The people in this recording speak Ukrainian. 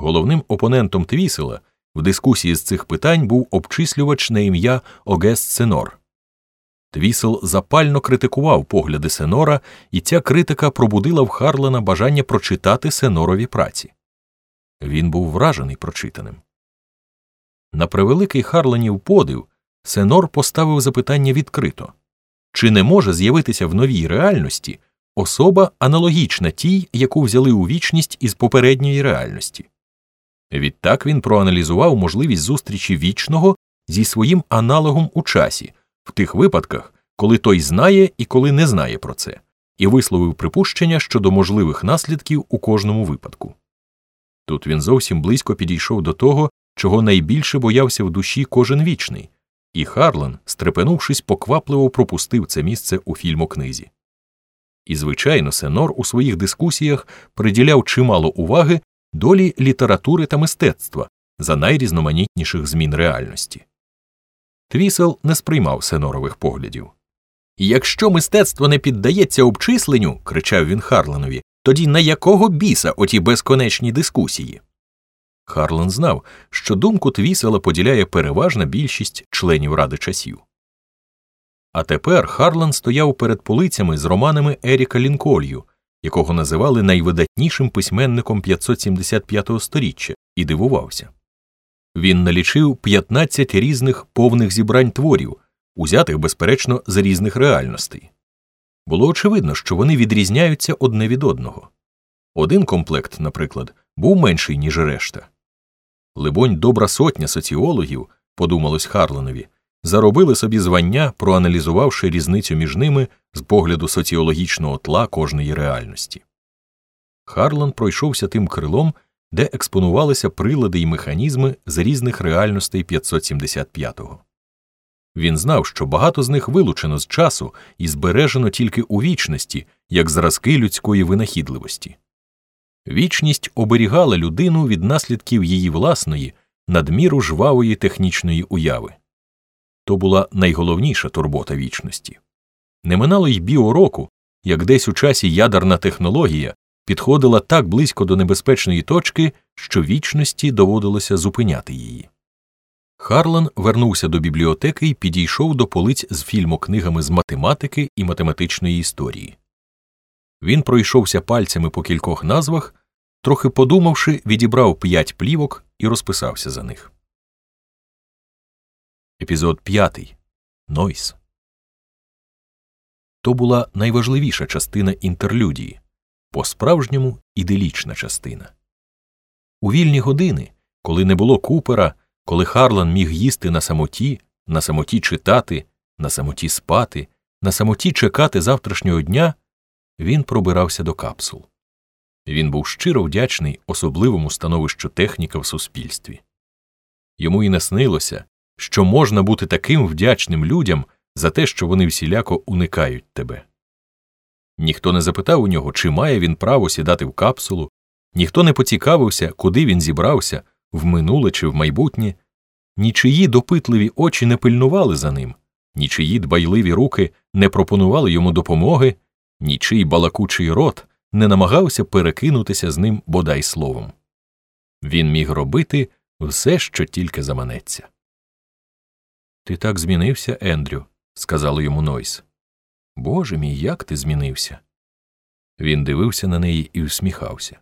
Головним опонентом Твісела в дискусії з цих питань був обчислювач на ім'я Огест Сенор. Твісел запально критикував погляди Сенора, і ця критика пробудила в Харлена бажання прочитати Сенорові праці. Він був вражений прочитаним. На превеликий Харленів подив Сенор поставив запитання відкрито чи не може з'явитися в новій реальності особа аналогічна тій, яку взяли у вічність із попередньої реальності. Відтак він проаналізував можливість зустрічі вічного зі своїм аналогом у часі, в тих випадках, коли той знає і коли не знає про це, і висловив припущення щодо можливих наслідків у кожному випадку. Тут він зовсім близько підійшов до того, чого найбільше боявся в душі кожен вічний, і Харлан, стрепенувшись, поквапливо пропустив це місце у фільмокнизі. І, звичайно, Сенор у своїх дискусіях приділяв чимало уваги долі літератури та мистецтва за найрізноманітніших змін реальності. Твісел не сприймав Сенорових поглядів. Якщо мистецтво не піддається обчисленню, кричав він Харленові, тоді на якого біса оті безконечні дискусії? Харлан знав, що думку Твісела поділяє переважна більшість членів Ради часів. А тепер Харлан стояв перед полицями з романами Еріка Лінколью, якого називали найвидатнішим письменником 575-го сторіччя, і дивувався. Він налічив 15 різних повних зібрань творів, узятих, безперечно, з різних реальностей. Було очевидно, що вони відрізняються одне від одного. Один комплект, наприклад, був менший, ніж решта. Либонь, добра сотня соціологів, подумалось Харленові, заробили собі звання, проаналізувавши різницю між ними з погляду соціологічного тла кожної реальності. Харлан пройшовся тим крилом, де експонувалися прилади і механізми з різних реальностей 575-го. Він знав, що багато з них вилучено з часу і збережено тільки у вічності, як зразки людської винахідливості. Вічність оберігала людину від наслідків її власної, надміру жвавої технічної уяви. То була найголовніша турбота вічності. Не минало й біороку, як десь у часі ядерна технологія підходила так близько до небезпечної точки, що вічності доводилося зупиняти її. Харлан вернувся до бібліотеки і підійшов до полиць з фільмокнигами з математики і математичної історії. Він пройшовся пальцями по кількох назвах, трохи подумавши, відібрав п'ять плівок і розписався за них. Епізод п'ятий Нойс. То була найважливіша частина інтерлюдії, по справжньому іделічна частина. У вільні години, коли не було купера, коли Харлан міг їсти на самоті, на самоті читати, на самоті спати, на самоті чекати завтрашнього дня, він пробирався до капсул. Він був щиро вдячний особливому становищу техніка в суспільстві. Йому і не снилося, що можна бути таким вдячним людям за те, що вони всіляко уникають тебе. Ніхто не запитав у нього, чи має він право сідати в капсулу, ніхто не поцікавився, куди він зібрався, в минуле чи в майбутнє, нічиї допитливі очі не пильнували за ним, нічиї дбайливі руки не пропонували йому допомоги, нічий балакучий рот не намагався перекинутися з ним бодай словом. Він міг робити все, що тільки заманеться. Ти так змінився, Ендрю, сказала йому Нойс. Боже мій, як ти змінився. Він дивився на неї і усміхався.